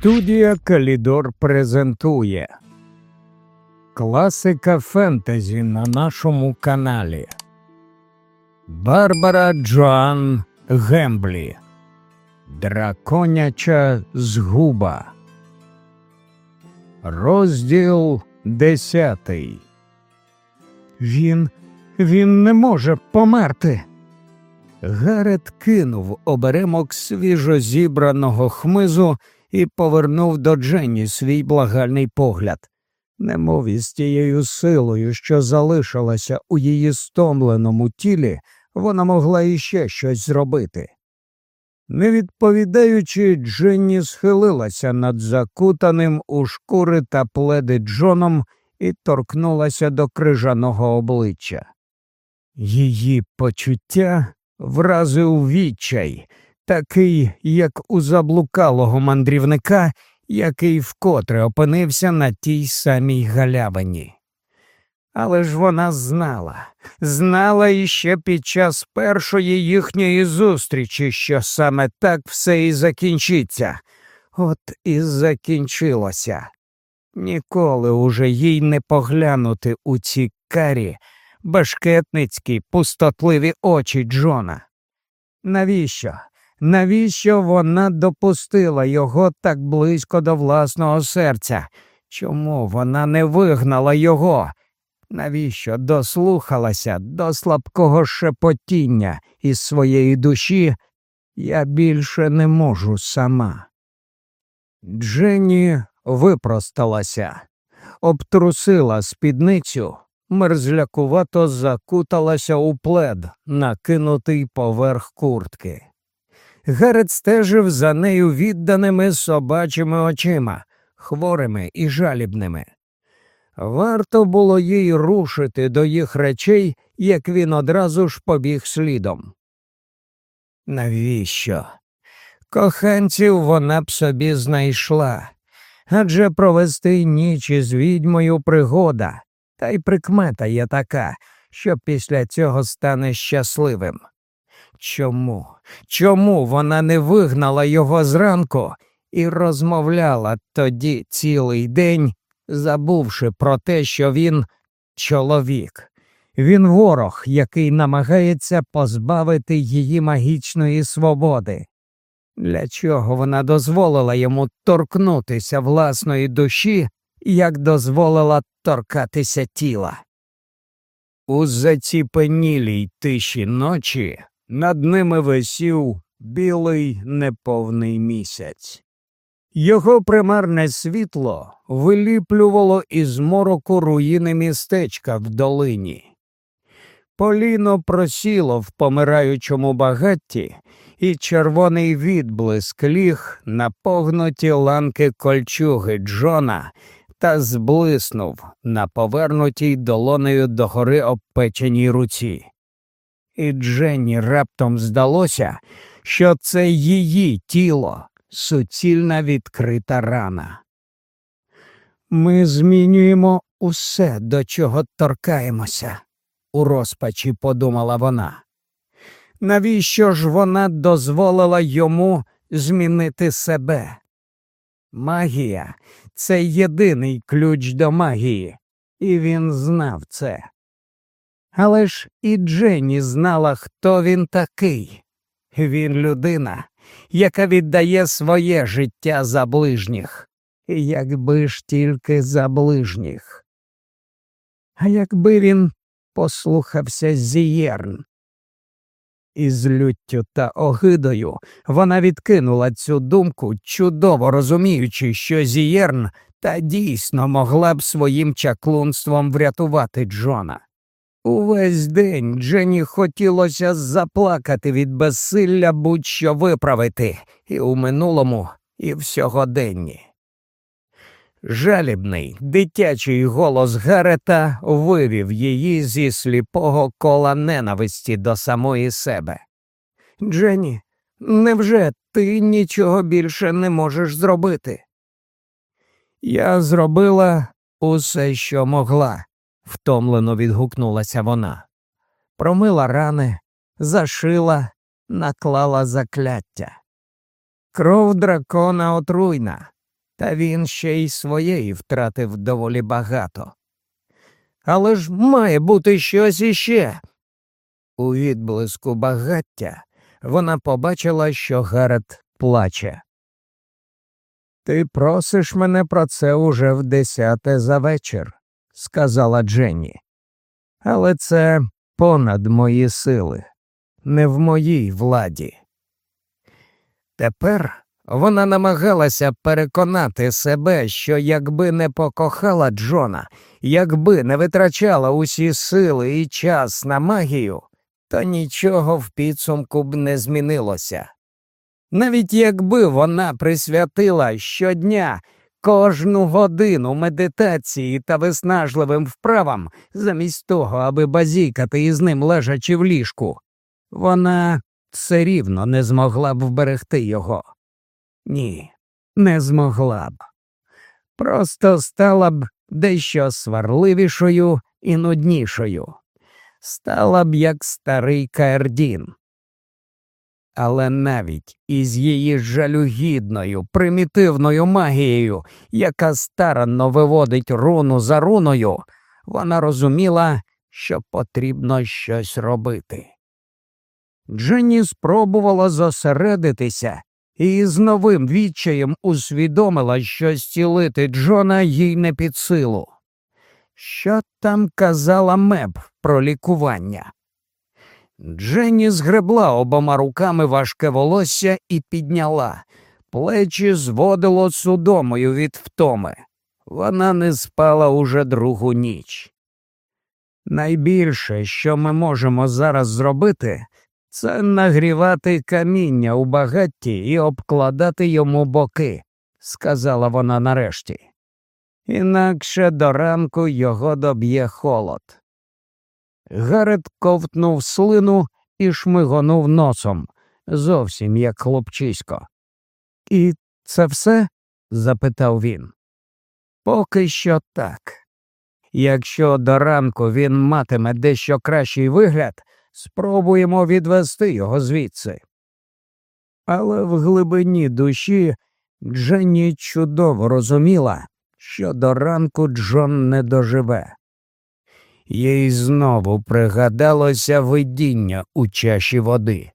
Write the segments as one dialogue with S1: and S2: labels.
S1: Студія Калідор презентує Класика фентезі на нашому каналі Барбара Джоан Гемблі Драконяча згуба. Розділ десятий. Він. Він не може померти. Гарет кинув оберемок свіжозібраного хмизу і повернув до Дженні свій благальний погляд, немов із тією силою, що залишилася у її стомленому тілі, вона могла іще щось зробити. Не відповідаючи, Дженні схилилася над закутаним у шкури та пледи Джоном і торкнулася до крижаного обличчя. Її почуття вразив відчай, такий, як у заблукалого мандрівника, який вкотре опинився на тій самій галявині. Але ж вона знала, знала іще під час першої їхньої зустрічі, що саме так все і закінчиться. От і закінчилося. Ніколи уже їй не поглянути у ці карі, башкетницькі пустотливі очі Джона. Навіщо? Навіщо вона допустила його так близько до власного серця? Чому вона не вигнала його? Навіщо дослухалася до слабкого шепотіння із своєї душі? Я більше не можу сама. Дженні випросталася, обтрусила спідницю, мерзлякувато закуталася у плед, накинутий поверх куртки. Герет стежив за нею відданими собачими очима, хворими і жалібними. Варто було їй рушити до їх речей, як він одразу ж побіг слідом. Навіщо? Коханців вона б собі знайшла, адже провести ніч із відьмою пригода, та й прикмета є така, що після цього стане щасливим. Чому? Чому вона не вигнала його зранку і розмовляла тоді цілий день, забувши про те, що він чоловік, він ворог, який намагається позбавити її магічної свободи? Для чого вона дозволила йому торкнутися власної душі, як дозволила торкатися тіла? У заціпенілій тиші ночі над ними висів білий неповний місяць. Його примарне світло виліплювало із мороку руїни містечка в долині. Поліно просіло в помираючому багатті, і червоний відблиск ліг на погнуті ланки кольчуги Джона та зблиснув на повернутій долонею догори обпеченій руці і Дженні раптом здалося, що це її тіло, суцільна відкрита рана. Ми змінюємо усе, до чого торкаємося, у розпачі подумала вона. Навіщо ж вона дозволила йому змінити себе? Магія це єдиний ключ до магії, і він знав це. Але ж і Дженні знала, хто він такий. Він людина, яка віддає своє життя за ближніх, якби ж тільки за ближніх. А якби він послухався Зієрн. Із люттю та огидою вона відкинула цю думку, чудово розуміючи, що Зієрн та дійсно могла б своїм чаклунством врятувати Джона. Увесь день Джені хотілося заплакати від безсилля будь-що виправити і у минулому, і в сьогоденні. Жалібний дитячий голос Гарета вивів її зі сліпого кола ненависті до самої себе. Джені, невже ти нічого більше не можеш зробити? Я зробила усе, що могла втомлено відгукнулася вона. Промила рани, зашила, наклала закляття. Кров дракона отруйна. та він ще й своєї втратив доволі багато. Але ж має бути щось іще. У відблиску багаття вона побачила, що Гарет плаче. Ти просиш мене про це уже в десяте за вечір, сказала Дженні. Але це понад мої сили, не в моїй владі. Тепер вона намагалася переконати себе, що якби не покохала Джона, якби не витрачала усі сили і час на магію, то нічого в підсумку б не змінилося. Навіть якби вона присвятила щодня кожну годину медитації та виснажливим вправам, замість того, аби базікати із ним лежачи в ліжку, вона все рівно не змогла б вберегти його. Ні, не змогла б. Просто стала б дещо сварливішою і нуднішою, стала б як старий Каердін. Але навіть із її жалюгідною, примітивною магією, яка старанно виводить руну за руною, вона розуміла, що потрібно щось робити. Дженні спробувала зосередитися і з новим відчаєм усвідомила, що зцілити Джона їй не під силу. Що там казала Меб про лікування? Дженні згребла обома руками важке волосся і підняла. Плечі зводило судомою від втоми. Вона не спала уже другу ніч. Найбільше, що ми можемо зараз зробити, це нагрівати каміння у багатті і обкладати йому боки, сказала вона нарешті. Інакше до ранку його доб'є холод. Гарет ковтнув слину і шмигонув носом, зовсім як хлопчисько. І це все? запитав він. Поки що так. Якщо до ранку він матиме дещо кращий вигляд, спробуємо відвести його звідси. Але в глибині душі Дженні чудово розуміла, що до ранку Джон не доживе. Їй знову пригадалося видіння у чаші води.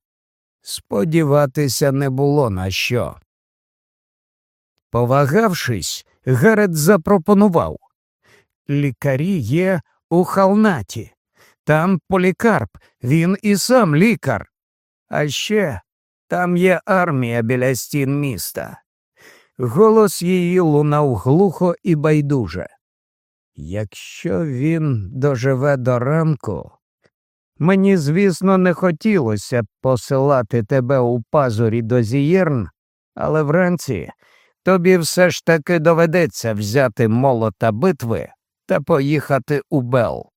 S1: Сподіватися не було на що. Повагавшись, Герет запропонував лікарі є у халнаті. Там полікарп, він і сам лікар. А ще там є армія біля стін міста. Голос її лунав глухо і байдуже. Якщо він доживе до ранку, мені, звісно, не хотілося б посилати тебе у пазурі до зієрн, але вранці тобі все ж таки доведеться взяти молота битви та поїхати у Бел.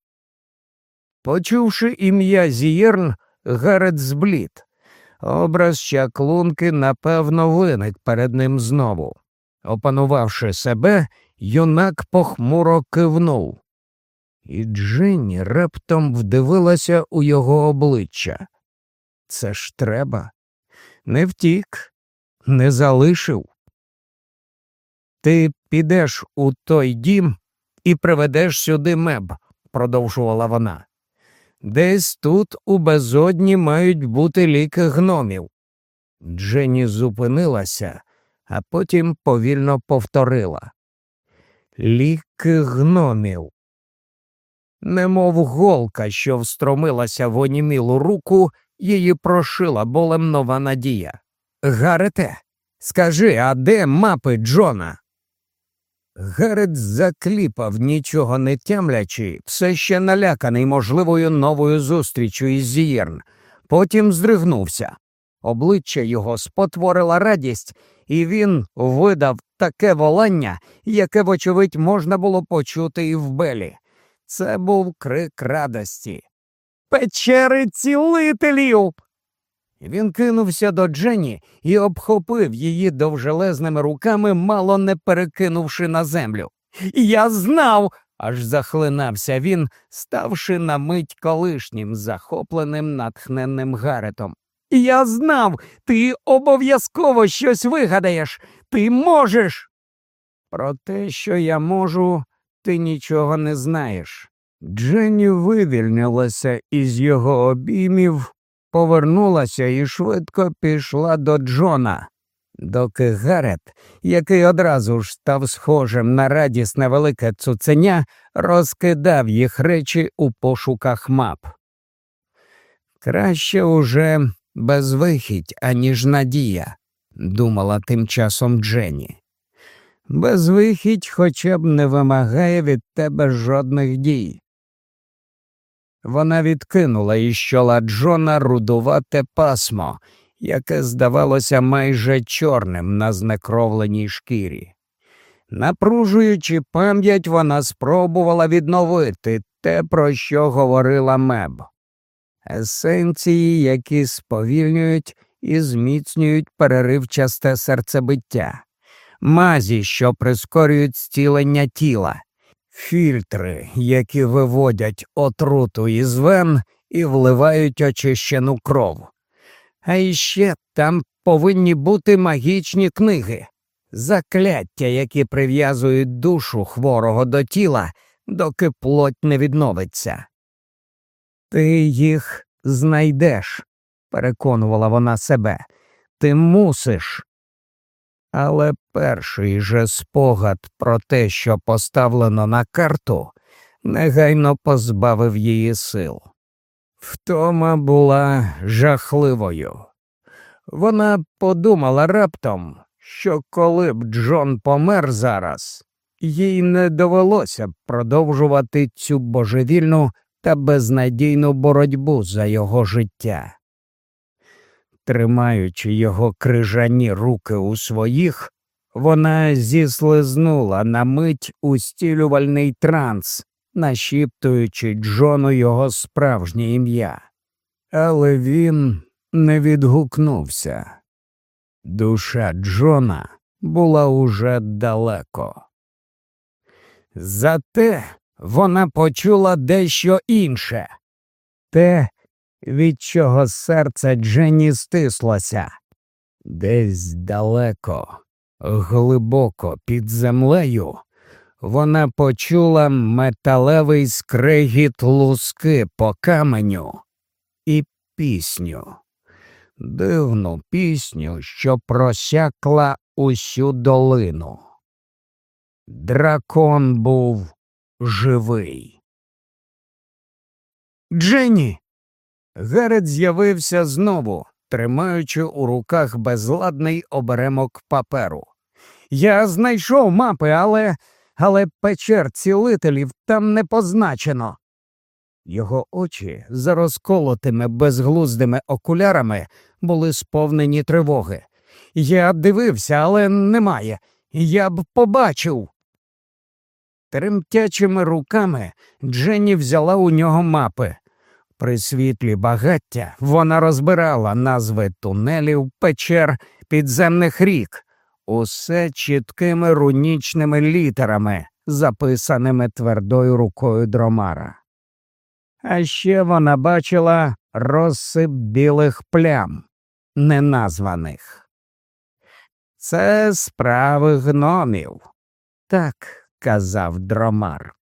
S1: Почувши ім'я Зієрн, Гарет зблід. Образ чаклунки напевно виник перед ним знову. Опанувавши себе, юнак похмуро кивнув. І Джинні раптом вдивилася у його обличчя. Це ж треба. Не втік, не залишив. Ти підеш у той дім і приведеш сюди меб, продовжувала вона. Десь тут у безодні мають бути ліки гномів. Дженні зупинилася, а потім повільно повторила Ліки гномів. Немов голка, що встромилася в онімілу руку, її прошила болем нова надія. Гарете, скажи, а де мапи Джона? Герет закліпав, нічого не тямлячи, все ще наляканий можливою новою зустрічю із Зієрн. Потім здригнувся. Обличчя його спотворила радість, і він видав таке волання, яке, вочевидь, можна було почути і в Белі. Це був крик радості. Печери цілителів. Він кинувся до Дженні і обхопив її довжелезними руками, мало не перекинувши на землю. Я знав, аж захлинався він, ставши на мить колишнім, захопленим натхненним Гаретом. Я знав, ти обов'язково щось вигадаєш. Ти можеш. Про те, що я можу, ти нічого не знаєш. Дженні вивільнилася із його обіймів, повернулася і швидко пішла до Джона, доки Гарет, який одразу ж став схожим на радісне велике цуценя, розкидав їх речі у пошуках мап. Краще уже безвихідь, аніж надія, думала тим часом Дженні. Безвихідь хоча б не вимагає від тебе жодних дій. Вона відкинула із чола Джона рудувате пасмо, яке здавалося майже чорним на знекровленій шкірі. Напружуючи пам'ять, вона спробувала відновити те, про що говорила меб есенції, які сповільнюють і зміцнюють переривчасте серцебиття, мазі, що прискорюють зцілення тіла, фільтри, які виводять отруту із вен і вливають очищену кров. А іще там повинні бути магічні книги, закляття, які прив'язують душу хворого до тіла, доки плоть не відновиться. Ти їх знайдеш, переконувала вона себе. Ти мусиш. Але перший же спогад про те, що поставлено на карту, негайно позбавив її сил. Втома була жахливою. Вона подумала раптом, що коли б Джон помер зараз, їй не довелося б продовжувати цю божевільну та безнадійну боротьбу за його життя. Тримаючи його крижані руки у своїх, вона зіслизнула на мить устілювальний транс, нашіптуючи Джону його справжнє ім'я. Але він не відгукнувся. Душа Джона була уже далеко. Зате вона почула дещо інше те, від чого серце Дженні стислося. Десь далеко, глибоко під землею, вона почула металевий скригіт луски по каменю і пісню, дивну пісню, що просякла усю долину. Дракон був живий. Дженні. Герет з'явився знову, тримаючи у руках безладний оберемок паперу. Я знайшов мапи, але але печер цілителів там не позначено. Його очі за розколотими безглуздими окулярами були сповнені тривоги. Я дивився, але немає. Я б побачив. Тремтячими руками Дженні взяла у нього мапи. При світлі багаття вона розбирала назви тунелів, печер, підземних рік, усе чіткими рунічними літерами, записаними твердою рукою дромара. А ще вона бачила розсип білих плям, неназваних. Це справи гномів. Так казав дромар.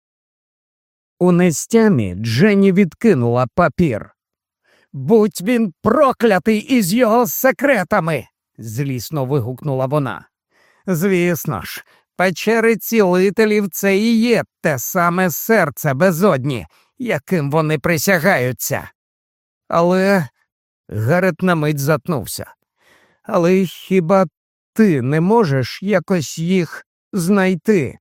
S1: У нестямі Дженні відкинула папір. Будь він проклятий із його секретами, злісно вигукнула вона. Звісно ж, печери цілителів це і є те саме серце безодні, яким вони присягаються. Але Гарет на мить затнувся. Але хіба ти не можеш якось їх знайти?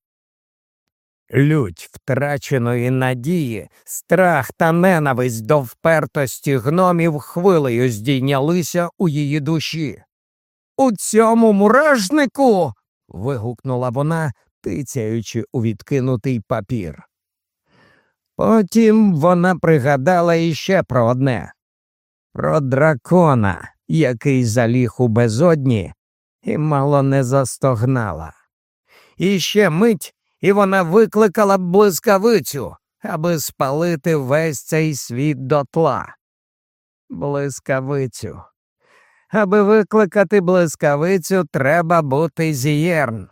S1: Лють втраченої надії, страх та ненависть до впертості гномів хвилею здійнялися у її душі. У цьому муражнику. вигукнула вона, тицяючи у відкинутий папір. Потім вона пригадала іще про одне про дракона, який заліг у безодні, і мало не застогнала. І ще мить і вона викликала б блискавицю, аби спалити весь цей світ дотла. Блискавицю. Аби викликати блискавицю, треба бути зієрн.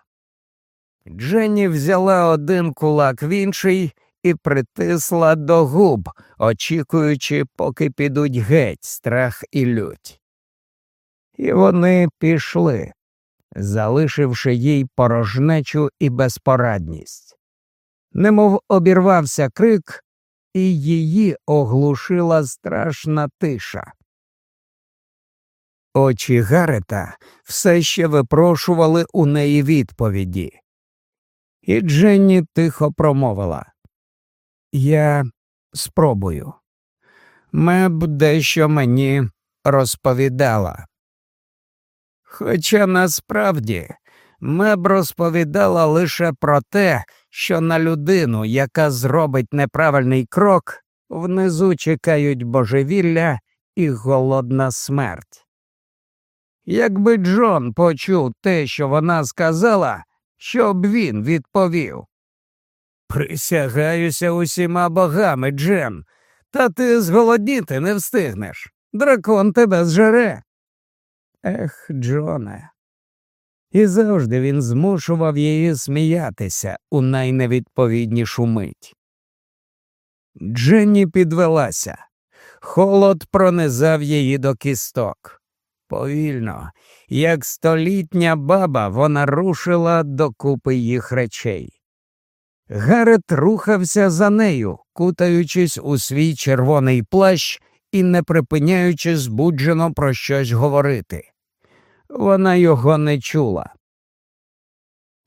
S1: Дженні взяла один кулак в інший і притисла до губ, очікуючи, поки підуть геть страх і лють. І вони пішли, залишивши їй порожнечу і безпорадність. Немов обірвався крик, і її оглушила страшна тиша. Очі Гарета все ще випрошували у неї відповіді. І Дженні тихо промовила Я спробую. Меб дещо мені розповідала. Хоча насправді Меб розповідала лише про те, що на людину, яка зробить неправильний крок, внизу чекають божевілля і голодна смерть. Якби Джон почув те, що вона сказала, що б він відповів. Присягаюся усіма богами, Джем, та ти зголодніти не встигнеш. Дракон тебе зжере. Ех, Джоне. І завжди він змушував її сміятися у найневідповіднішу мить. Дженні підвелася. Холод пронизав її до кісток. Повільно, як столітня баба, вона рушила до купи їх речей. Гарет рухався за нею, кутаючись у свій червоний плащ і не припиняючи збуджено про щось говорити. Вона його не чула.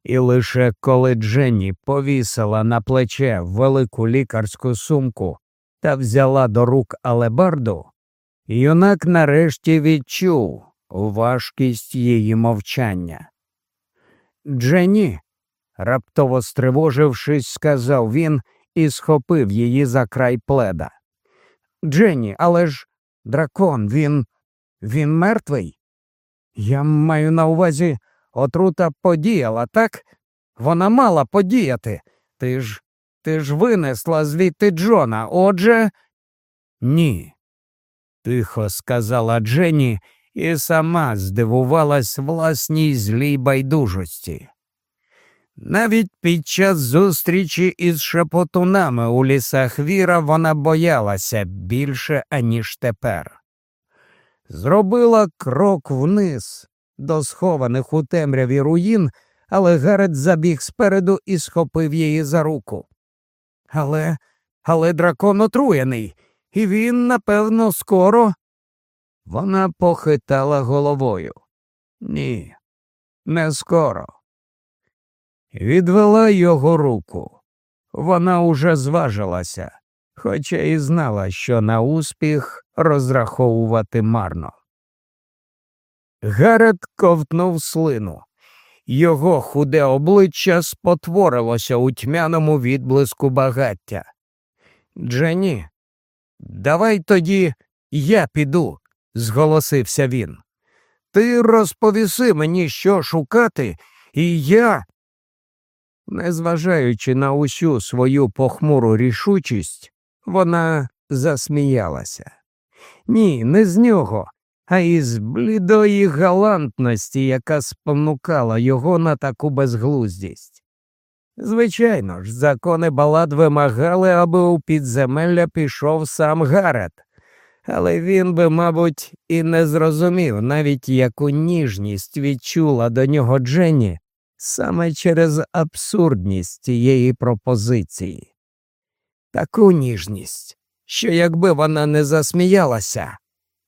S1: І лише коли Дженні повісила на плече велику лікарську сумку та взяла до рук алебарду, юнак нарешті відчув важкість її мовчання. Дженні, раптово стривожившись, сказав він і схопив її за край пледа. Дженні, але ж дракон, він. він мертвий? Я маю на увазі, отрута подіяла, так? Вона мала подіяти. Ти ж ти ж винесла звідти Джона, отже. Ні. Тихо сказала Дженні і сама здивувалась власній злій байдужості. Навіть під час зустрічі із шепотунами у лісах віра вона боялася більше, аніж тепер. Зробила крок вниз до схованих у темряві руїн, але Гарет забіг спереду і схопив її за руку. Але, але дракон отруєний, і він, напевно, скоро. Вона похитала головою. Ні, не скоро. Відвела його руку. Вона уже зважилася, хоча і знала, що на успіх розраховувати марно. Гарет ковтнув слину. Його худе обличчя спотворилося у тьмяному відблиску багаття. Джені, давай тоді я піду, зголосився він. Ти розповіси мені, що шукати, і я. Незважаючи на усю свою похмуру рішучість, вона засміялася. Ні, не з нього, а із блідої галантності, яка спонукала його на таку безглуздість. Звичайно ж, закони балад вимагали, аби у підземелля пішов сам Гарет, але він би, мабуть, і не зрозумів навіть яку ніжність відчула до нього Дженні саме через абсурдність цієї пропозиції. Таку ніжність, що якби вона не засміялася,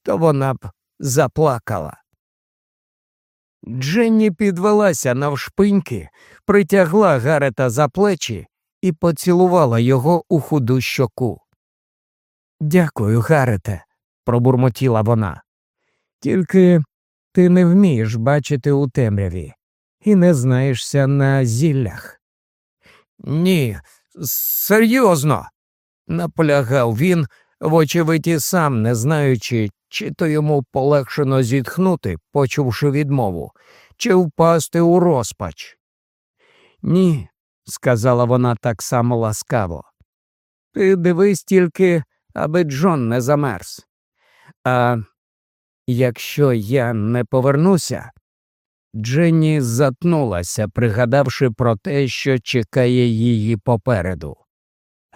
S1: то вона б заплакала. Дженні підвелася навшпиньки, притягла Гарета за плечі і поцілувала його у худу щоку. Дякую, Гарете, пробурмотіла вона. Тільки ти не вмієш бачити у темряві і не знаєшся на зіллях. Ні, серйозно, наполягав він, вочевидь і сам не знаючи, чи то йому полегшено зітхнути, почувши відмову, чи впасти у розпач. Ні, сказала вона так само ласкаво. Ти дивись тільки, аби Джон не замерз. А якщо я не повернуся, Дженні затнулася, пригадавши про те, що чекає її попереду.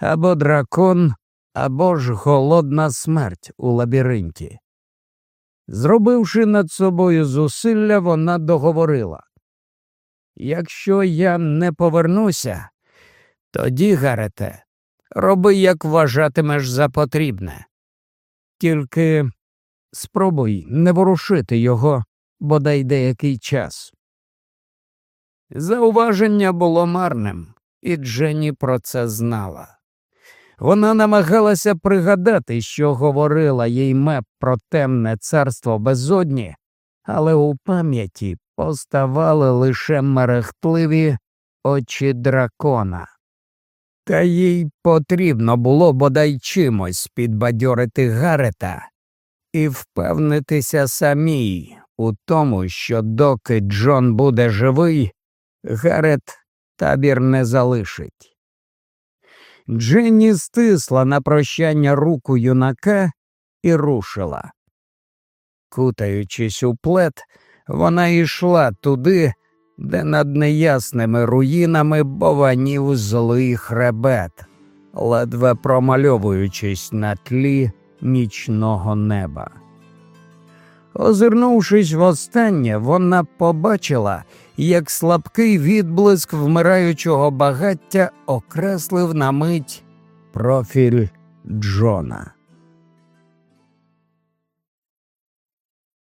S1: Або дракон, або ж голодна смерть у лабіринті. Зробивши над собою зусилля, вона договорила Якщо я не повернуся, тоді, Гарете, роби, як вважатимеш за потрібне. Тільки спробуй не ворушити його бодай деякий час. Зауваження було марним, і Дженні про це знала. Вона намагалася пригадати, що говорила їй меп про темне царство безодні, але у пам'яті поставали лише мерехтливі очі дракона. Та їй потрібно було бодай чимось підбадьорити Гарета і впевнитися самій у тому, що доки Джон буде живий, Гарет табір не залишить. Дженні стисла на прощання руку юнака і рушила. Кутаючись у плед, вона йшла туди, де над неясними руїнами бованів злий хребет, ледве промальовуючись на тлі нічного неба. Озирнувшись востаннє, вона побачила, як слабкий відблиск вмираючого багаття окреслив на мить профіль Джона.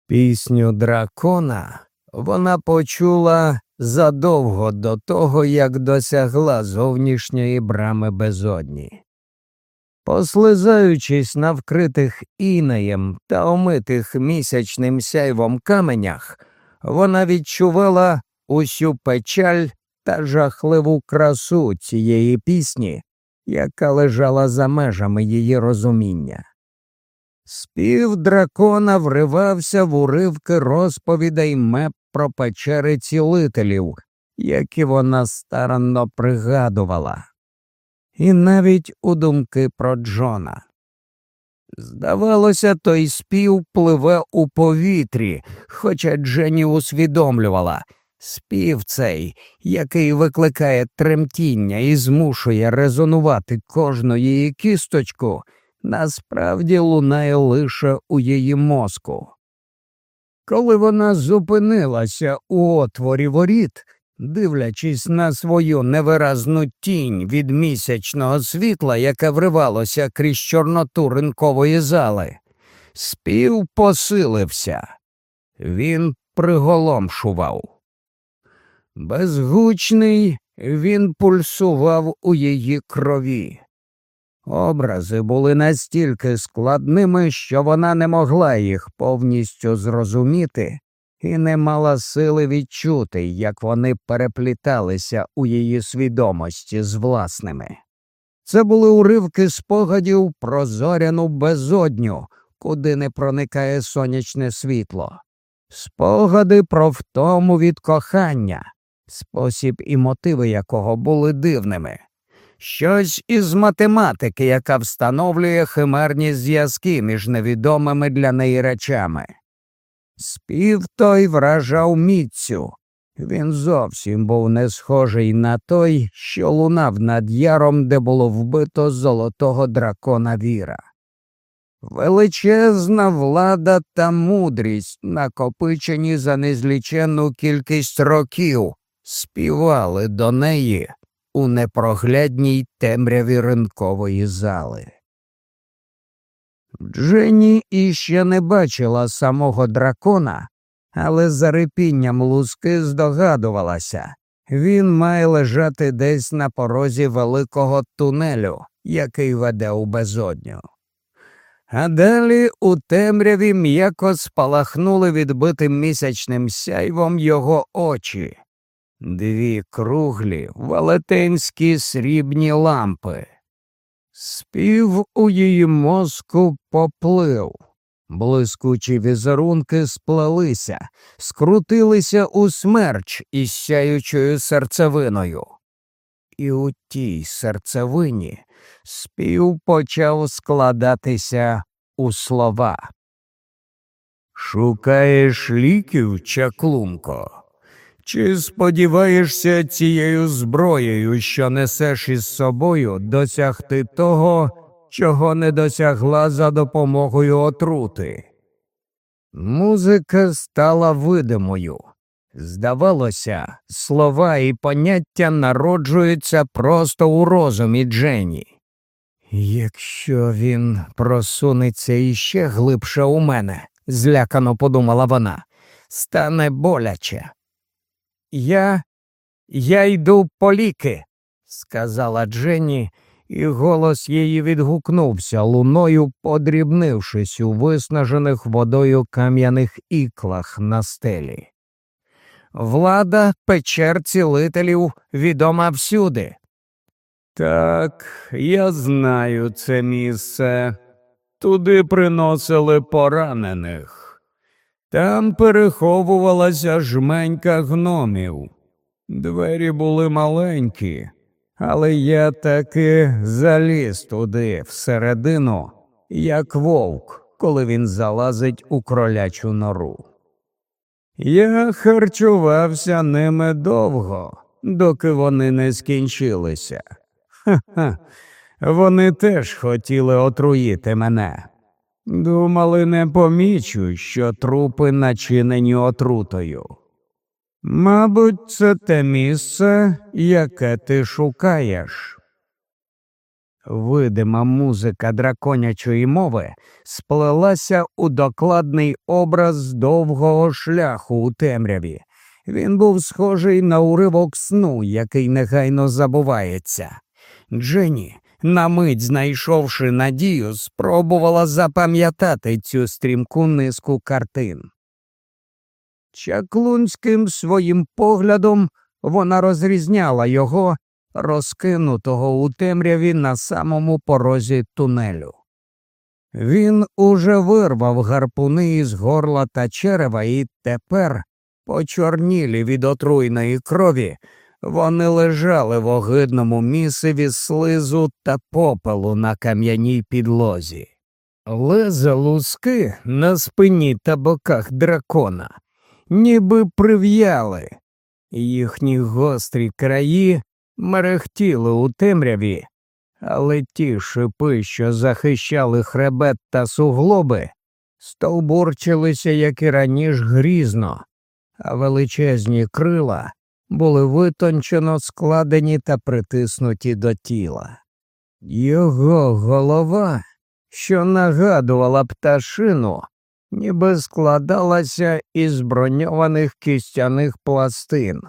S1: Пісню дракона вона почула задовго до того, як досягла зовнішньої брами безодні. Послизаючись на вкритих інеєм та омитих місячним сяйвом каменях, вона відчувала усю печаль та жахливу красу цієї пісні, яка лежала за межами її розуміння. Спів дракона вривався в уривки розповідей меп про печери цілителів, які вона старанно пригадувала і навіть у думки про Джона. Здавалося, той спів пливе у повітрі, хоча Дженні усвідомлювала спів цей, який викликає тремтіння і змушує резонувати кожну її кісточку, насправді лунає лише у її мозку. Коли вона зупинилася у отворі воріт, дивлячись на свою невиразну тінь від місячного світла, яке вривалося крізь чорноту ринкової зали, спів посилився. Він приголомшував. Безгучний він пульсував у її крові. Образи були настільки складними, що вона не могла їх повністю зрозуміти і не мала сили відчути, як вони перепліталися у її свідомості з власними. Це були уривки спогадів про зоряну безодню, куди не проникає сонячне світло, спогади про втому від кохання, спосіб і мотиви якого були дивними, щось із математики, яка встановлює химерні зв'язки між невідомими для неї речами. Спів той вражав міцю. Він зовсім був не схожий на той, що лунав над яром, де було вбито золотого дракона віра. Величезна влада та мудрість, накопичені за незліченну кількість років, співали до неї у непроглядній темряві ринкової зали. Дженні іще не бачила самого дракона, але за репінням луски здогадувалася він має лежати десь на порозі великого тунелю, який веде у безодню. А далі у темряві м'яко спалахнули відбитим місячним сяйвом його очі, дві круглі велетенські срібні лампи. Спів у її мозку поплив, блискучі візерунки сплелися, скрутилися у смерч із сяючою серцевиною. І у тій серцевині спів почав складатися у слова. Шукаєш ліків, чаклунко, Чи сподіваєшся цією зброєю, що несеш із собою, досягти того, чого не досягла за допомогою отрути? Музика стала видимою. Здавалося, слова і поняття народжуються просто у розумі Дженні. Якщо він просунеться іще глибше у мене, злякано подумала вона, стане боляче. Я я йду по ліки, сказала Дженні, і голос її відгукнувся луною, подрібнившись у виснажених водою кам'яних іклах на стелі. Влада печер цілителів відома всюди. Так, я знаю це місце. Туди приносили поранених. Там переховувалася жменька гномів. Двері були маленькі, але я таки заліз туди всередину, як вовк, коли він залазить у кролячу нору. Я харчувався ними довго, доки вони не скінчилися. Ха-ха, вони теж хотіли отруїти мене. Думали, не помічу, що трупи начинені отрутою. Мабуть, це те місце, яке ти шукаєш. Видима музика драконячої мови сплелася у докладний образ довгого шляху у темряві. Він був схожий на уривок сну, який негайно забувається. Дженні, на мить знайшовши надію, спробувала запам'ятати цю стрімку низку картин. Чаклунським своїм поглядом вона розрізняла його, розкинутого у темряві на самому порозі тунелю. Він уже вирвав гарпуни із горла та черева, і тепер, почорнілі від отруйної крові, вони лежали в огидному місиві слизу та попелу на кам'яній підлозі. Леза луски на спині та боках дракона, ніби прив'яли, їхні гострі краї мерехтіли у темряві, але ті шипи, що захищали хребет та суглоби, стовбурчилися, як і раніше, грізно, а величезні крила були витончено складені та притиснуті до тіла. Його голова, що нагадувала пташину, ніби складалася із броньованих кістяних пластин.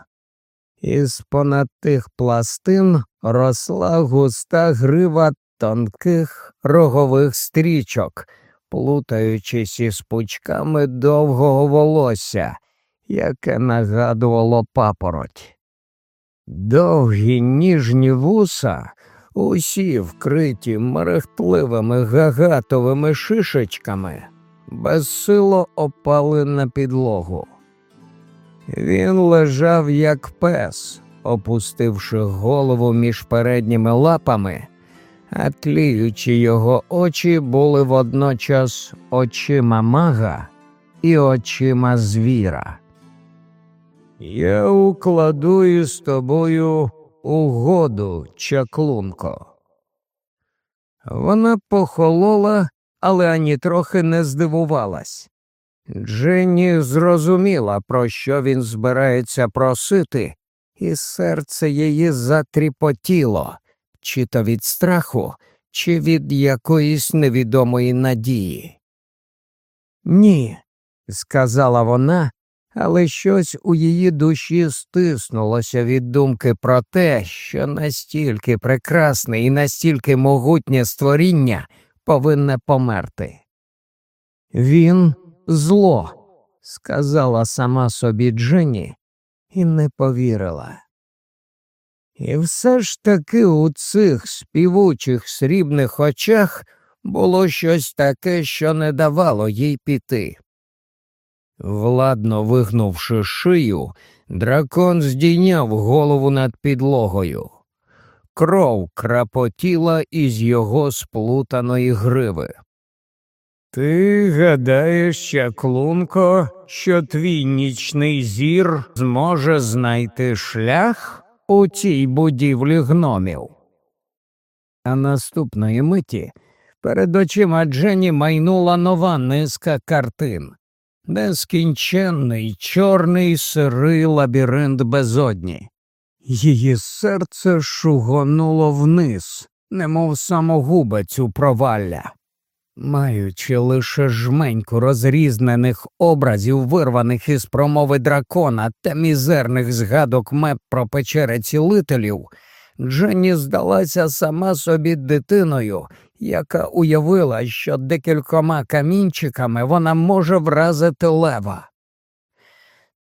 S1: Із понад тих пластин росла густа грива тонких рогових стрічок, плутаючись із пучками довгого волосся, яке нагадувало папороть. Довгі ніжні вуса, усі вкриті мерехтливими гагатовими шишечками, безсило опали на підлогу. Він лежав, як пес, опустивши голову між передніми лапами, а тліючі його очі були водночас очима мага і очима звіра. Я укладу із тобою угоду, чаклунко. Вона похолола, але ані трохи не здивувалась. Дженні зрозуміла, про що він збирається просити, і серце її затріпотіло, чи то від страху, чи від якоїсь невідомої надії. Ні, сказала вона, але щось у її душі стиснулося від думки про те, що настільки прекрасне і настільки могутнє створіння повинне померти. Він зло, сказала сама собі Дженні і не повірила. І все ж таки у цих співучих срібних очах було щось таке, що не давало їй піти. Владно вигнувши шию, дракон здійняв голову над підлогою. Кров крапотіла із його сплутаної гриви. Ти гадаєш, чаклунко, що твій нічний зір зможе знайти шлях у цій будівлі гномів? А наступної миті перед очима Джені майнула нова низка картин, нескінченний чорний сирий лабіринт безодні. Її серце шугонуло вниз, немов самогубець у провалля. Маючи лише жменьку розрізнених образів, вирваних із промови дракона та мізерних згадок меп про печери цілителів, Дженні здалася сама собі дитиною, яка уявила, що декількома камінчиками вона може вразити лева.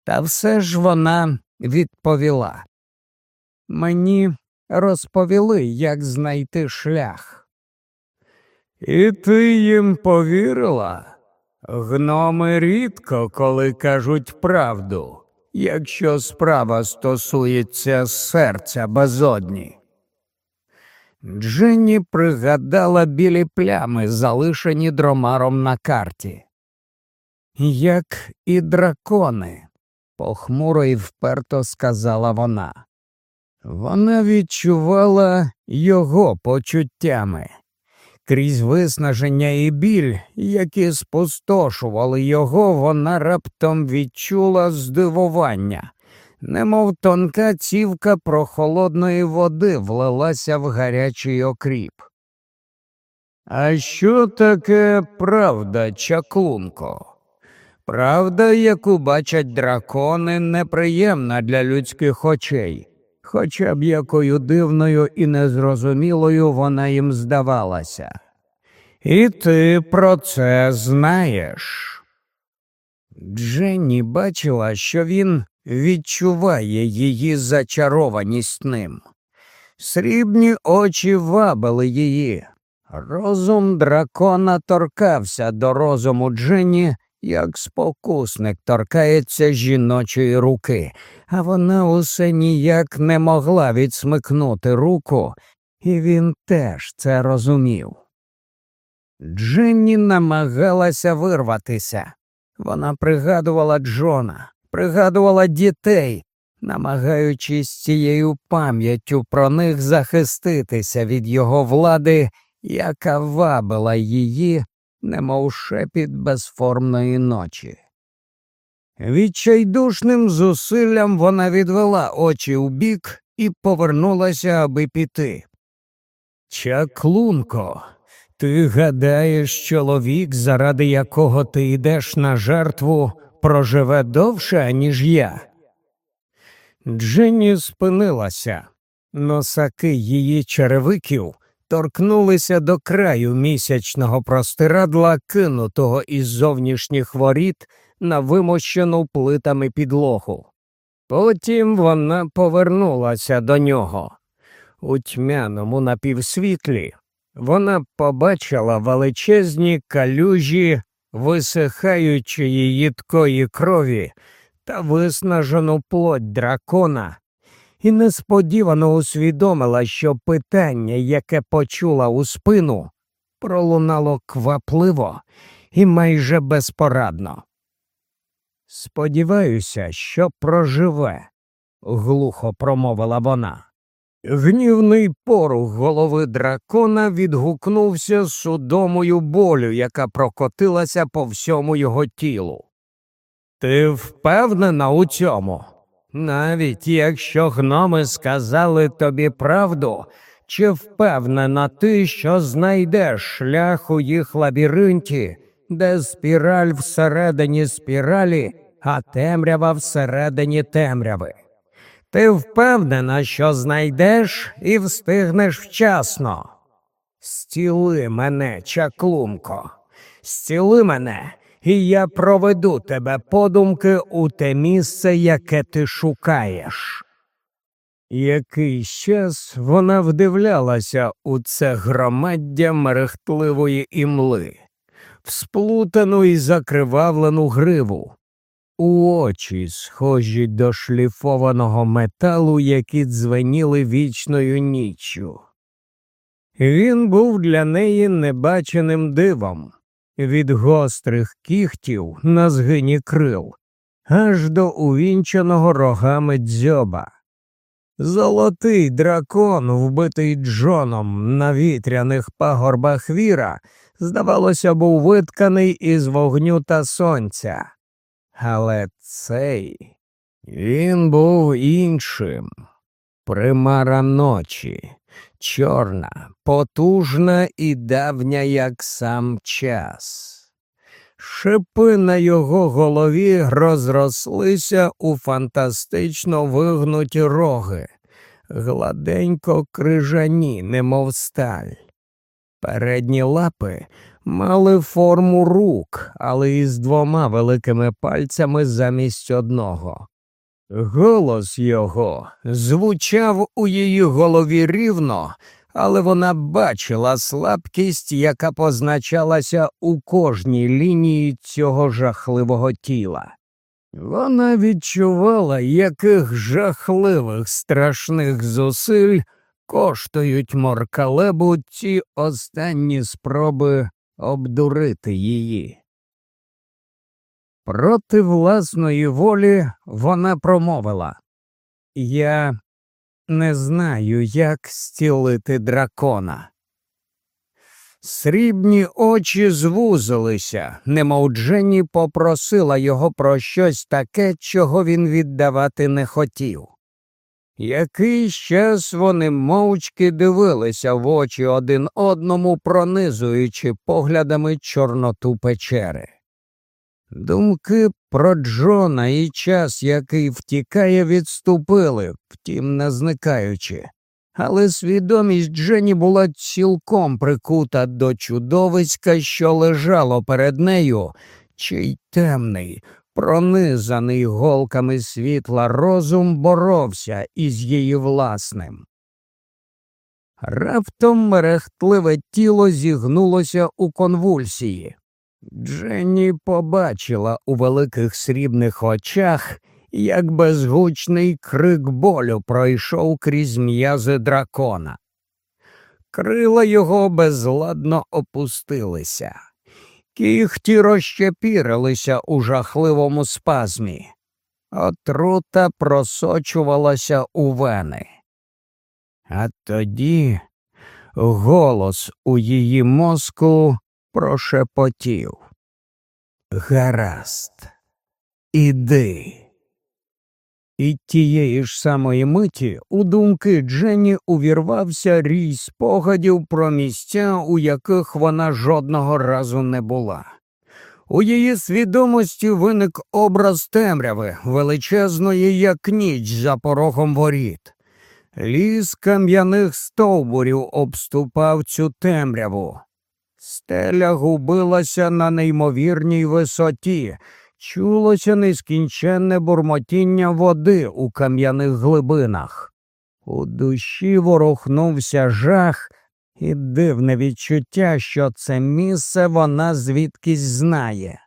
S1: Та все ж вона відповіла мені розповіли, як знайти шлях. І ти їм повірила? Гноми рідко коли кажуть правду, якщо справа стосується серця безодні. Дженні пригадала білі плями, залишені дромаром на карті. Як і дракони, похмуро і вперто сказала вона. Вона відчувала його почуттями крізь виснаження і біль, які спустошували його, вона раптом відчула здивування, немов тонка цівка прохолодної води влилася в гарячий окріп. А що таке правда, чаклунко? Правда, яку бачать дракони, неприємна для людських очей, хоча б якою дивною і незрозумілою вона їм здавалася. І ти про це знаєш. Дженні бачила, що він відчуває її зачарованість ним. Срібні очі вабили її. Розум дракона торкався до розуму Дженні як спокусник торкається жіночої руки, а вона усе ніяк не могла відсмикнути руку, і він теж це розумів. Дженні намагалася вирватися. Вона пригадувала Джона, пригадувала дітей, намагаючись цією пам'яттю про них захиститися від його влади, яка вабила її немов шепіт безформної ночі. Відчайдушним зусиллям вона відвела очі у бік і повернулася, аби піти. Чаклунко, ти гадаєш, чоловік, заради якого ти йдеш на жертву, проживе довше, ніж я? Дженні спинилася, носаки її черевиків торкнулися до краю місячного простирадла, кинутого із зовнішніх воріт на вимощену плитами підлогу. Потім вона повернулася до нього. У тьмяному напівсвітлі вона побачила величезні калюжі, висихаючої їдкої крові та виснажену плоть дракона, і несподівано усвідомила, що питання, яке почула у спину, пролунало квапливо і майже безпорадно. Сподіваюся, що проживе, глухо промовила вона. Гнівний порух голови дракона відгукнувся судомою болю, яка прокотилася по всьому його тілу. Ти впевнена у цьому? Навіть якщо гноми сказали тобі правду, чи впевнена ти, що знайдеш шлях у їх лабіринті, де спіраль всередині спіралі, а темрява всередині темряви? Ти впевнена, що знайдеш і встигнеш вчасно? Стіли мене, чаклунко, стіли мене і я проведу тебе подумки у те місце, яке ти шукаєш. Якийсь час вона вдивлялася у це громаддя мерехтливої імли, всплутану і закривавлену гриву, у очі, схожі до шліфованого металу, які дзвеніли вічною ніччю. Він був для неї небаченим дивом від гострих кігтів на згині крил, аж до увінчаного рогами дзьоба. Золотий дракон, вбитий Джоном на вітряних пагорбах віра, здавалося, був витканий із вогню та сонця. Але цей він був іншим. Примара ночі, чорна, потужна і давня, як сам час. Шипи на його голові розрослися у фантастично вигнуті роги, гладенько крижані, немов сталь. Передні лапи мали форму рук, але із двома великими пальцями замість одного. Голос його звучав у її голові рівно, але вона бачила слабкість, яка позначалася у кожній лінії цього жахливого тіла. Вона відчувала, яких жахливих страшних зусиль коштують моркалебу ці останні спроби обдурити її. Проти власної волі вона промовила Я не знаю, як стілити дракона. Срібні очі звузилися, немов Дженні попросила його про щось таке, чого він віддавати не хотів. Якийсь час вони мовчки дивилися в очі один одному, пронизуючи поглядами чорноту печери. Думки про Джона і час, який втікає, відступили, втім не зникаючи, але свідомість Джені була цілком прикута до чудовиська, що лежало перед нею, чий темний, пронизаний голками світла розум боровся із її власним. Раптом мерехтливе тіло зігнулося у конвульсії. Дженні побачила у великих срібних очах, як безгучний крик болю пройшов крізь м'язи дракона. Крила його безладно опустилися, кіхті розщепірилися у жахливому спазмі, отрута просочувалася у вени. А тоді голос у її мозку прошепотів. Гаразд, іди. І тієї ж самої миті у думки Дженні увірвався рій спогадів про місця, у яких вона жодного разу не була. У її свідомості виник образ темряви, величезної, як ніч за порогом воріт. Ліс кам'яних стовбурів обступав цю темряву. Стеля губилася на неймовірній висоті, чулося нескінченне бурмотіння води у кам'яних глибинах. У душі ворухнувся жах і дивне відчуття, що це місце вона звідкись знає.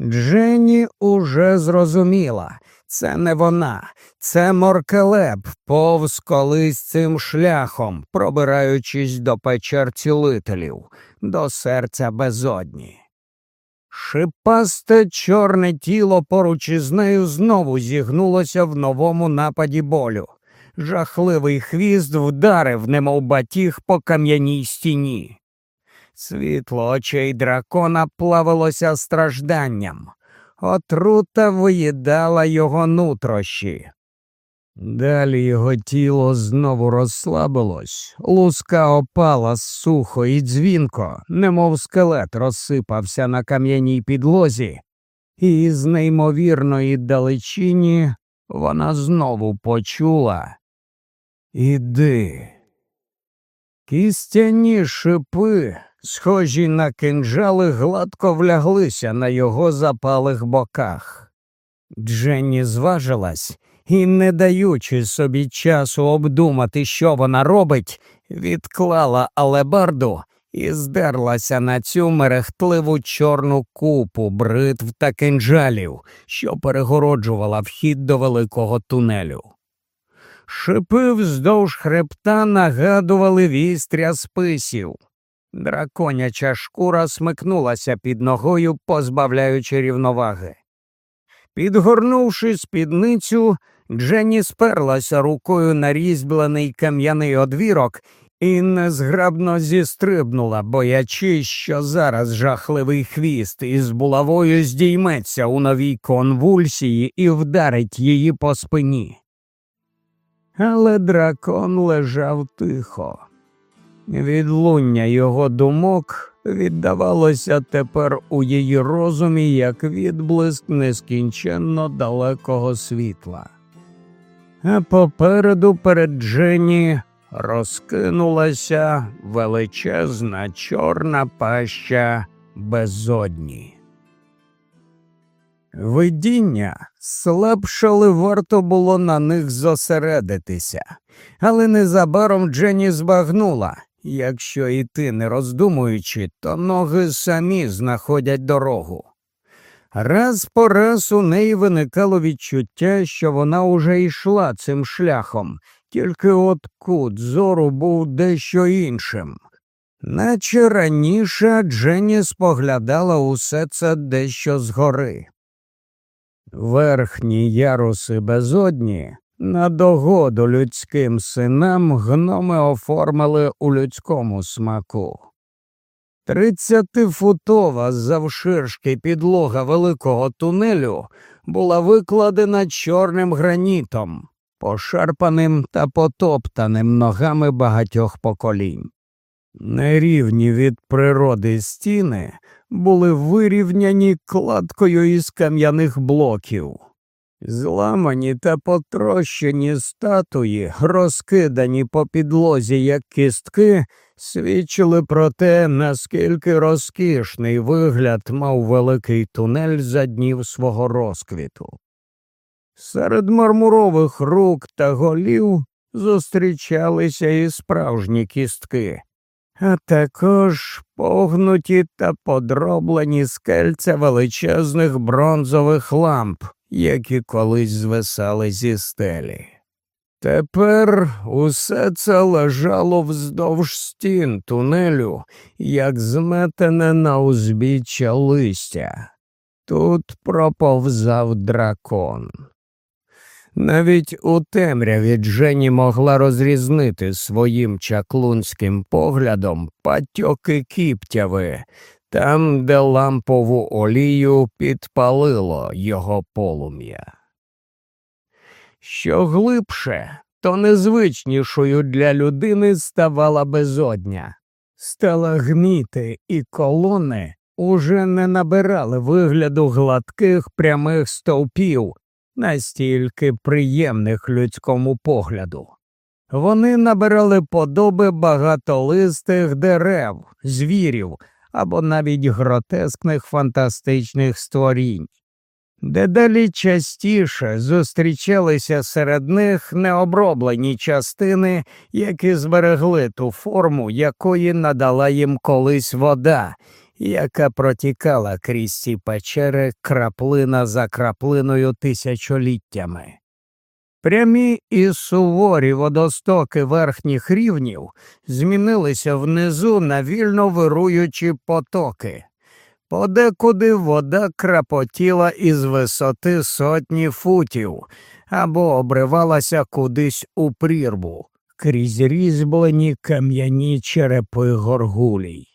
S1: Дженні уже зрозуміла, це не вона, це Моркелеб повз колись цим шляхом, пробираючись до печер цілителів, до серця безодні. Шипасте чорне тіло поруч із нею знову зігнулося в новому нападі болю. Жахливий хвіст вдарив, немов батіг по кам'яній стіні. Світло очей дракона плавилося стражданням. Отрута виїдала його нутрощі. Далі його тіло знову розслабилось, луска опала сухо і дзвінко, немов скелет розсипався на кам'яній підлозі, і з неймовірної далечині вона знову почула Іди. Кістяні шипи схожі на кинджали, гладко вляглися на його запалих боках. Дженні зважилась і, не даючи собі часу обдумати, що вона робить, відклала алебарду і здерлася на цю мерехтливу чорну купу бритв та кинджалів, що перегороджувала вхід до великого тунелю. Шипи вздовж хребта нагадували вістря списів. Драконяча шкура смикнулася під ногою, позбавляючи рівноваги. Підгорнувши спідницю, Дженні сперлася рукою на різьблений кам'яний одвірок і незграбно зістрибнула, боячись, що зараз жахливий хвіст із булавою здійметься у новій конвульсії і вдарить її по спині. Але дракон лежав тихо. Відлуння його думок віддавалося тепер у її розумі як відблиск нескінченно далекого світла. А попереду перед Дженні розкинулася величезна чорна паща безодні. Видіння слабшали варто було на них зосередитися, але незабаром Дженні збагнула якщо йти не роздумуючи, то ноги самі знаходять дорогу. Раз по раз у неї виникало відчуття, що вона уже йшла цим шляхом, тільки от кут зору був дещо іншим. Наче раніше Дженні споглядала усе це дещо згори. Верхні яруси безодні на догоду людським синам гноми оформили у людському смаку. Тридцятифутова завширшки підлога великого тунелю була викладена чорним гранітом, пошарпаним та потоптаним ногами багатьох поколінь. Нерівні від природи стіни були вирівняні кладкою із кам'яних блоків. Зламані та потрощені статуї, розкидані по підлозі як кістки, свідчили про те, наскільки розкішний вигляд мав великий тунель за днів свого розквіту. Серед мармурових рук та голів зустрічалися і справжні кістки, а також погнуті та подроблені скельця величезних бронзових ламп, які колись звисали зі стелі. Тепер усе це лежало вздовж стін тунелю, як зметене на узбіччя листя. Тут проповзав дракон. Навіть у темряві Джені могла розрізнити своїм чаклунським поглядом патьоки кіптяви, там, де лампову олію підпалило його полум'я. Що глибше, то незвичнішою для людини ставала безодня. Сталагміти і колони уже не набирали вигляду гладких прямих стовпів, настільки приємних людському погляду. Вони набирали подоби багатолистих дерев, звірів або навіть гротескних фантастичних створінь. Дедалі частіше зустрічалися серед них необроблені частини, які зберегли ту форму, якої надала їм колись вода, яка протікала крізь ці печери краплина за краплиною тисячоліттями. Прямі і суворі водостоки верхніх рівнів змінилися внизу на вільно вируючі потоки. Подекуди вода крапотіла із висоти сотні футів або обривалася кудись у прірву крізь різьблені кам'яні черепи горгулій.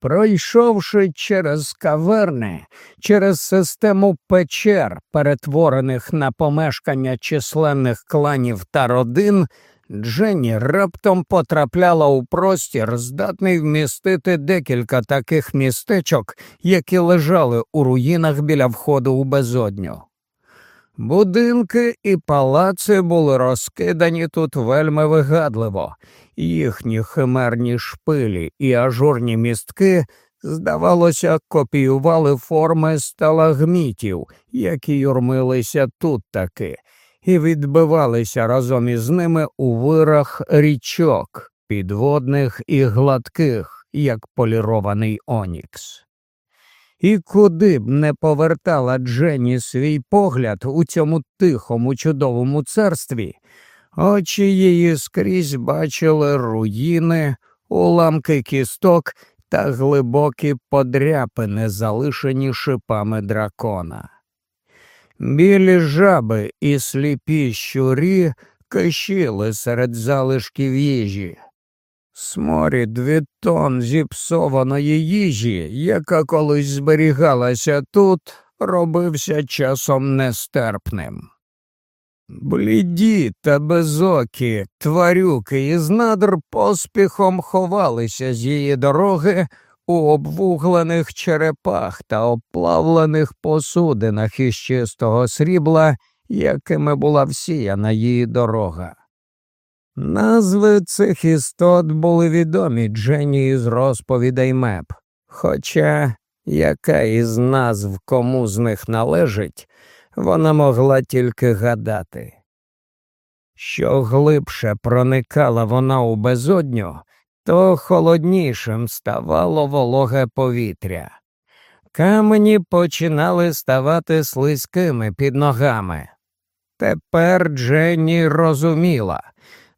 S1: Пройшовши через каверни, через систему печер, перетворених на помешкання численних кланів та родин, Дженні раптом потрапляла у простір, здатний вмістити декілька таких містечок, які лежали у руїнах біля входу у безодню. Будинки і палаци були розкидані тут вельми вигадливо, їхні химерні шпилі і ажурні містки, здавалося, копіювали форми сталагмітів, які юрмилися тут таки, і відбивалися разом із ними у вирах річок, підводних і гладких, як полірований Онікс. І куди б не повертала Дженні свій погляд у цьому тихому, чудовому царстві, очі її скрізь бачили руїни, уламки кісток та глибокі подряпини, залишені шипами дракона. Білі жаби і сліпі щурі кишіли серед залишків їжі. Сморід від тон зіпсованої їжі, яка колись зберігалася тут, робився часом нестерпним. Бліді та безокі тварюки із надр поспіхом ховалися з її дороги у обвуглених черепах та оплавлених посудинах із чистого срібла, якими була всіяна її дорога. Назви цих істот були відомі Дженні з розповідей меп, хоча яка із назв кому з них належить, вона могла тільки гадати. Що глибше проникала вона у безодню, то холоднішим ставало вологе повітря. Камені починали ставати слизькими під ногами. Тепер Дженні розуміла,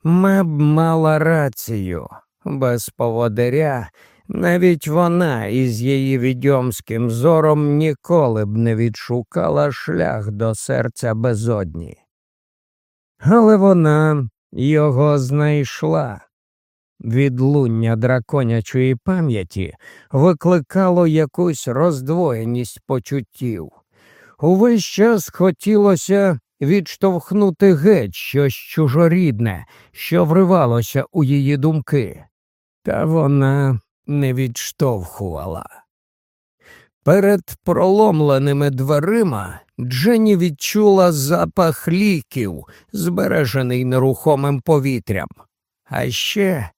S1: Меб мала рацію, без поводиря навіть вона із її відьомським зором ніколи б не відшукала шлях до серця безодні. Але вона його знайшла. Відлуння драконячої пам'яті викликало якусь роздвоєність почуттів. Увесь час хотілося відштовхнути геть щось чужорідне, що вривалося у її думки, та вона не відштовхувала. Перед проломленими дверима Дженні відчула запах ліків, збережений нерухомим повітрям, а ще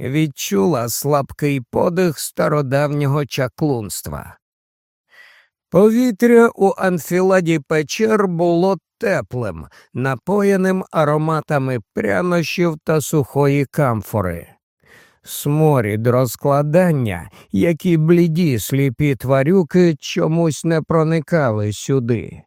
S1: відчула слабкий подих стародавнього чаклунства. Повітря у анфіладі печер було теплим, напоєним ароматами прянощів та сухої камфори. Сморід розкладання, як і бліді сліпі тварюки чомусь не проникали сюди.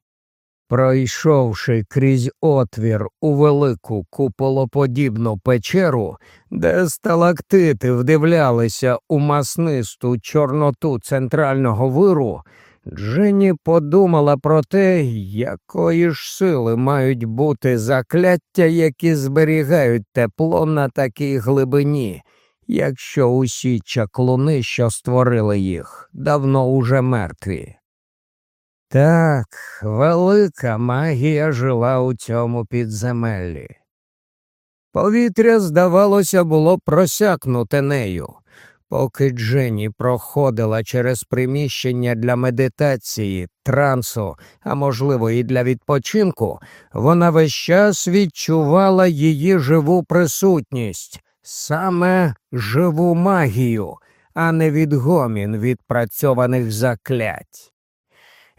S1: Пройшовши крізь отвір у велику куполоподібну печеру, де сталактити вдивлялися у маснисту чорноту центрального виру, Дженні подумала про те, якої ж сили мають бути закляття, які зберігають тепло на такій глибині, якщо усі чаклуни, що створили їх, давно уже мертві. Так, велика магія жила у цьому підземеллі. Повітря, здавалося, було просякнуте нею. Поки Дженні проходила через приміщення для медитації, трансу, а можливо, і для відпочинку, вона весь час відчувала її живу присутність, саме живу магію, а не відгомін відпрацьованих заклять.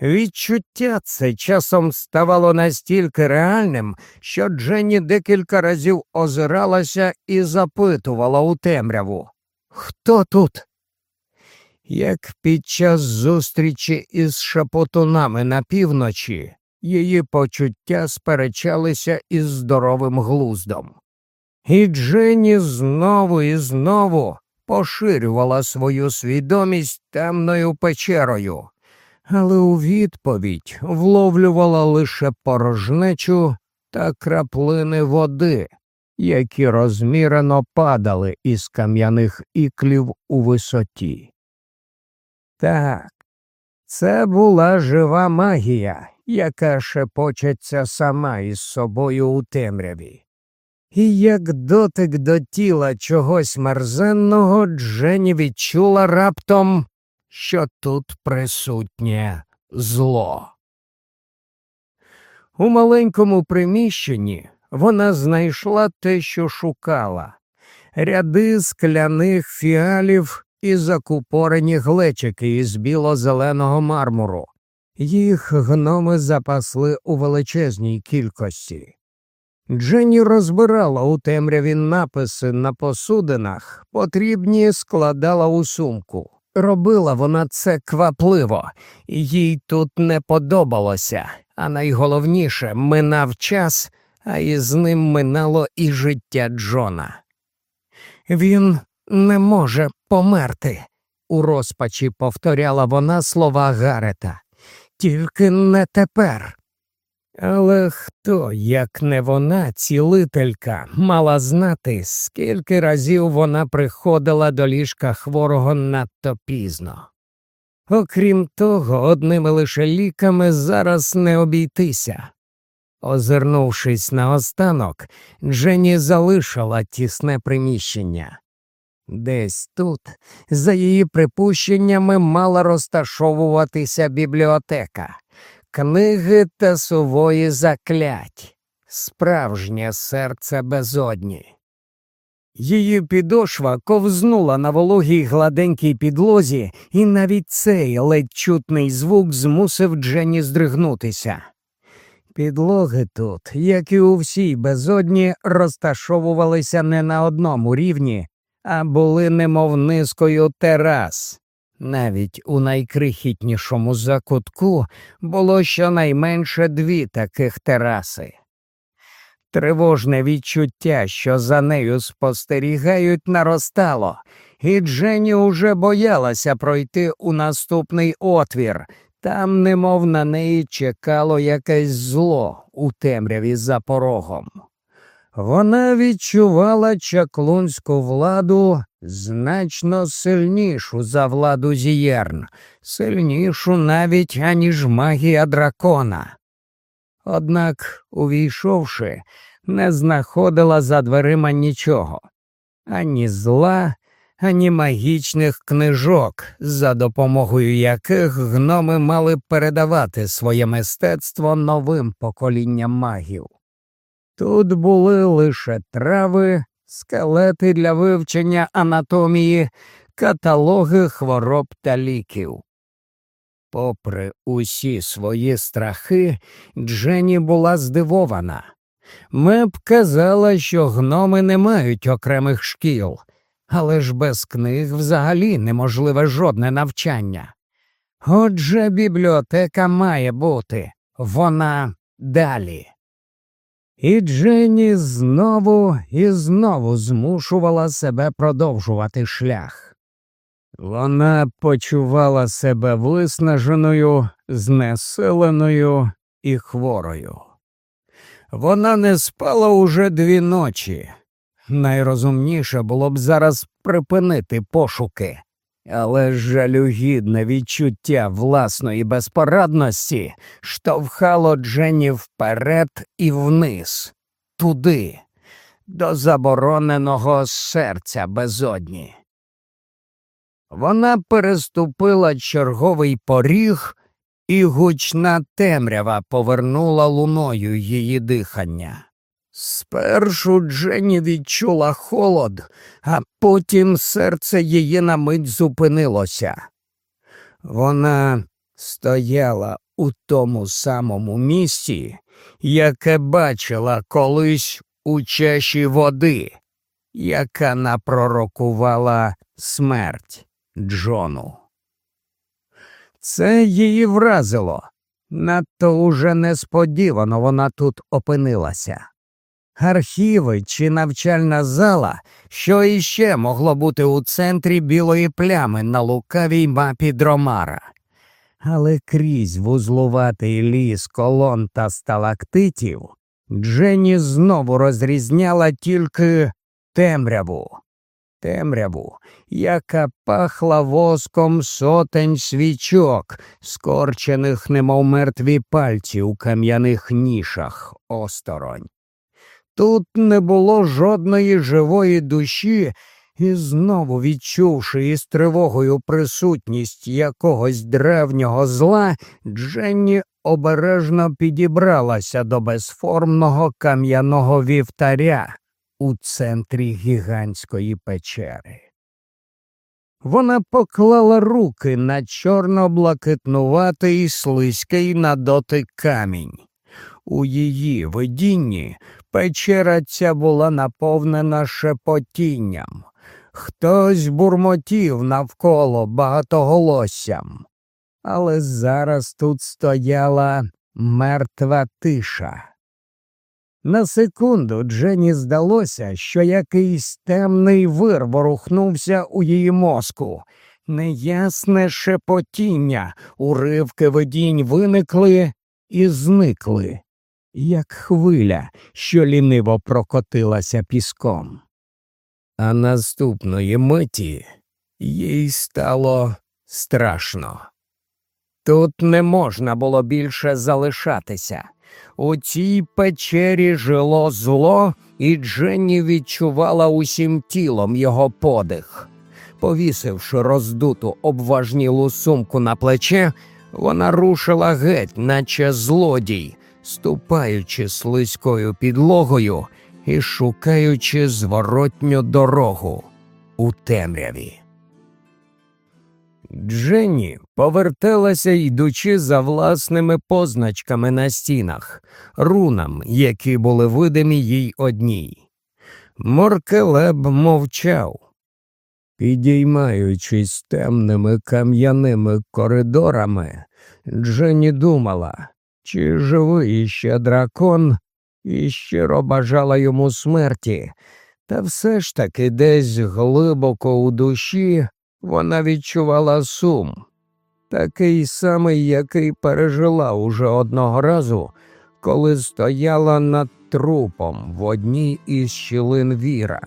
S1: Відчуття це часом ставало настільки реальним, що Дженні декілька разів озиралася і запитувала у темряву. Хто тут? Як під час зустрічі із шапотунами на півночі, її почуття сперечалися із здоровим глуздом. І Дженні знову і знову поширювала свою свідомість темною печерою, але у відповідь вловлювала лише порожнечу та краплини води які розмірено падали із кам'яних іклів у висоті. Так, це була жива магія, яка шепочеться сама із собою у темряві. І як дотик до тіла чогось мерзенного, Джені відчула раптом, що тут присутнє зло. У маленькому приміщенні вона знайшла те, що шукала ряди скляних фіалів і закупорені глечики із біло-зеленого мармуру. Їх гноми запасли у величезній кількості. Дженні розбирала у темряві написи на посудинах, потрібні складала у сумку. Робила вона це квапливо, їй тут не подобалося, а найголовніше минав час, а із ним минало і життя Джона. Він не може померти, у розпачі повторяла вона слова Гарета. Тільки не тепер. Але хто, як не вона, цілителька, мала знати, скільки разів вона приходила до ліжка хворого надто пізно. Окрім того, одними лише ліками зараз не обійтися. Озирнувшись наостанок, Дженні залишила тісне приміщення. Десь тут, за її припущеннями, мала розташовуватися бібліотека, книги та сувої заклять, справжнє серце безодні. Її підошва ковзнула на вологій гладенькій підлозі, і навіть цей ледь чутний звук змусив Дженні здригнутися. Підлоги тут, як і у всій безодні, розташовувалися не на одному рівні, а були немов низкою терас. Навіть у найкрихітнішому закутку було щонайменше дві таких тераси. Тривожне відчуття, що за нею спостерігають, наростало, і Дженні уже боялася пройти у наступний отвір. Там, немов на неї, чекало якесь зло у темряві за порогом. Вона відчувала чаклунську владу значно сильнішу за владу зієрн, сильнішу навіть аніж магія дракона. Однак, увійшовши, не знаходила за дверима нічого ані зла, ані магічних книжок, за допомогою яких гноми мали передавати своє мистецтво новим поколінням магів. Тут були лише трави, скелети для вивчення анатомії, каталоги хвороб та ліків. Попри усі свої страхи, Дженні була здивована. Меб казала, що гноми не мають окремих шкіл, але ж без книг взагалі неможливе жодне навчання. Отже, бібліотека має бути, вона далі. І Дженні знову і знову змушувала себе продовжувати шлях. Вона почувала себе виснаженою, знесиленою і хворою. Вона не спала уже дві ночі. Найрозумніше було б зараз припинити пошуки, але жалюгідне відчуття власної безпорадності штовхало Дженні вперед і вниз, туди, до забороненого серця безодні. Вона переступила черговий поріг, і гучна темрява повернула луною її дихання. Спершу Дженні відчула холод, а потім серце її на мить зупинилося. Вона стояла у тому самому місці, яке бачила колись у чаші води, яка напророкувала смерть Джону. Це її вразило. Надто уже несподівано вона тут опинилася архіви чи навчальна зала, що іще могло бути у центрі білої плями на лукавій мапі дромара. Але крізь вузлуватий ліс колон та сталактитів Дженні знову розрізняла тільки темряву, темряву, яка пахла воском сотень свічок, скорчених, немов мертві пальці у кам'яних нішах осторонь. Тут не було жодної живої душі, і знову відчувши із тривогою присутність якогось древнього зла, Дженні обережно підібралася до безформного кам'яного вівтаря у центрі гігантської печери. Вона поклала руки на чорно блакитнуватий слизький на дотик камінь. У її видінні Печера ця була наповнена шепотінням. Хтось бурмотів навколо багатоголоссям, але зараз тут стояла мертва тиша. На секунду Джені здалося, що якийсь темний вир ворухнувся у її мозку. Неясне шепотіння, уривки видінь виникли і зникли, як хвиля, що ліниво прокотилася піском. А наступної миті їй стало страшно. Тут не можна було більше залишатися. У цій печері жило зло, і Дженні відчувала усім тілом його подих. Повісивши роздуту обважнілу сумку на плече, вона рушила геть, наче злодій, ступаючи слизькою підлогою і шукаючи зворотню дорогу у темряві. Дженні поверталася, йдучи за власними позначками на стінах, рунам, які були видимі їй одній. Моркелеб мовчав. Підіймаючись темними кам'яними коридорами, Дженні думала, чи живий ще дракон, і щиро бажала йому смерті, та все ж таки десь глибоко у душі вона відчувала сум, такий самий, який пережила уже одного разу, коли стояла над трупом в одній із щілин віра.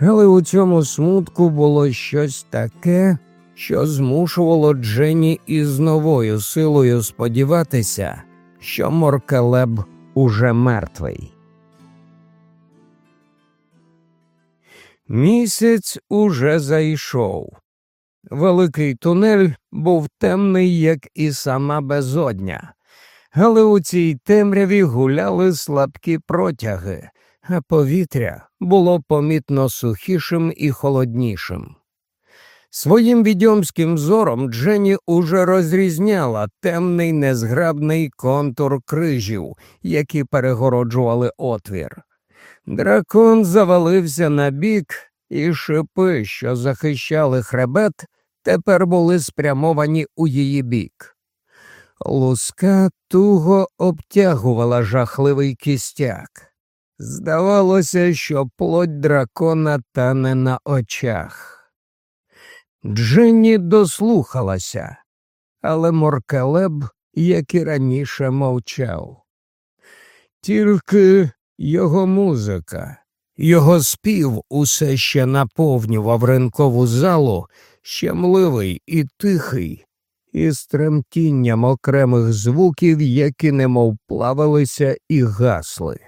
S1: Але у цьому смутку було щось таке, що змушувало Дженні із новою силою сподіватися, що Моркелеб уже мертвий. Місяць уже зайшов. Великий тунель був темний, як і сама безодня, але у цій темряві гуляли слабкі протяги, а повітря було помітно сухішим і холоднішим. Своїм відьомським зором Дженні уже розрізняла темний незграбний контур крижів, які перегороджували отвір. Дракон завалився на бік, і шипи, що захищали хребет, тепер були спрямовані у її бік. Луска туго обтягувала жахливий кістяк. Здавалося, що плоть дракона тане на очах. Дженні дослухалася, але Моркелеб, як і раніше, мовчав. Тільки його музика, його спів усе ще наповнював ринкову залу, щемливий і тихий, із тремтінням окремих звуків, які немов плавалися і гасли.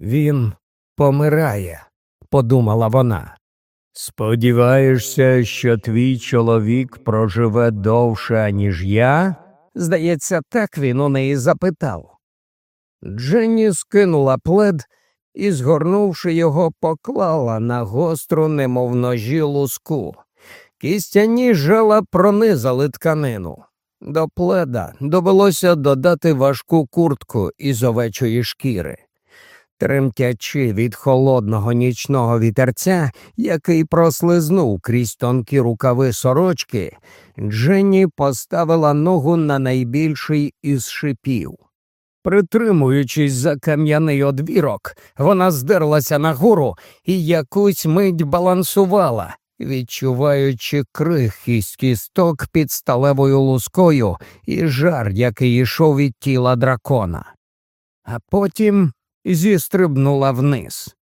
S1: Він помирає, подумала вона. Сподіваєшся, що твій чоловік проживе довше, ніж я? Здається, так він у неї запитав. Дженні скинула плед і, згорнувши його, поклала на гостру, немов ножі луску. Кістяні жала пронизали тканину. До пледа довелося додати важку куртку із овечої шкіри. Тремтячи від холодного нічного вітерця, який прослизнув крізь тонкі рукави сорочки, Дженні поставила ногу на найбільший із шипів. Притримуючись за кам'яний одвірок, вона здерлася нагору і якусь мить балансувала, відчуваючи крихкість кісток під сталевою лускою і жар, який йшов від тіла дракона. А потім зістрибнула вниз.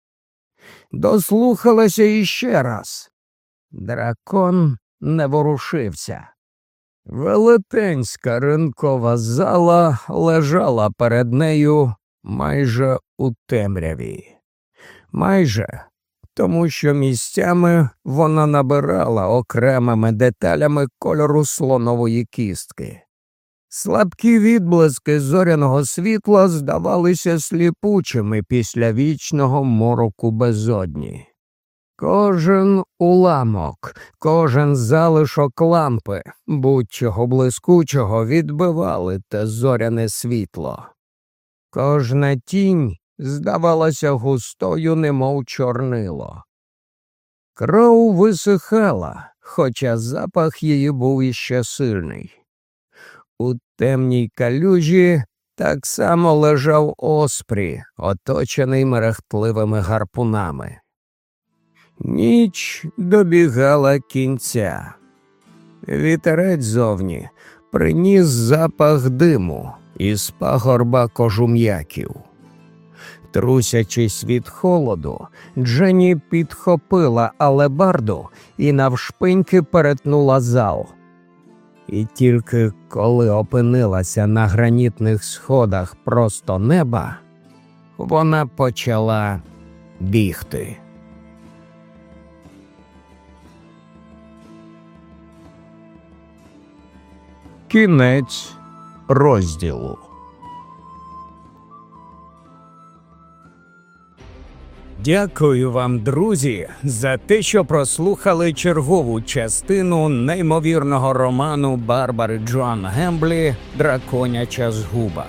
S1: Дослухалася іще раз. Дракон не ворушився. Велетенська ринкова зала лежала перед нею майже у темряві. Майже тому, що місцями вона набирала окремими деталями кольору слонової кістки. Слабкі відблиски зоряного світла здавалися сліпучими після вічного мороку безодні. Кожен уламок, кожен залишок лампи, будь-чого блискучого відбивали те зоряне світло. Кожна тінь здавалася густою, немов чорнило. Кров висихала, хоча запах її був іще сильний. У темній калюжі Так само лежав Оспрі, оточений мерехтливими гарпунами. Ніч добігала кінця. Вітерець зовні приніс запах диму із пагорба кожум'яків. Трусячись від холоду, Дженні підхопила алебарду і навшпиньки перетнула зал. І тільки коли опинилася на гранітних сходах просто неба, вона почала бігти. Кінець розділу. Дякую вам, друзі, за те, що прослухали чергову частину неймовірного роману Барбари Джоан Гемблі Драконяча згуба.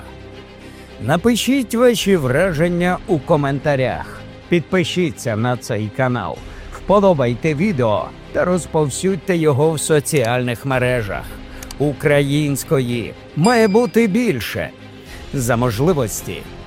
S1: Напишіть ваші враження у коментарях, підпишіться на цей канал, вподобайте відео та розповсюдьте його в соціальних мережах. Української має бути більше. За можливості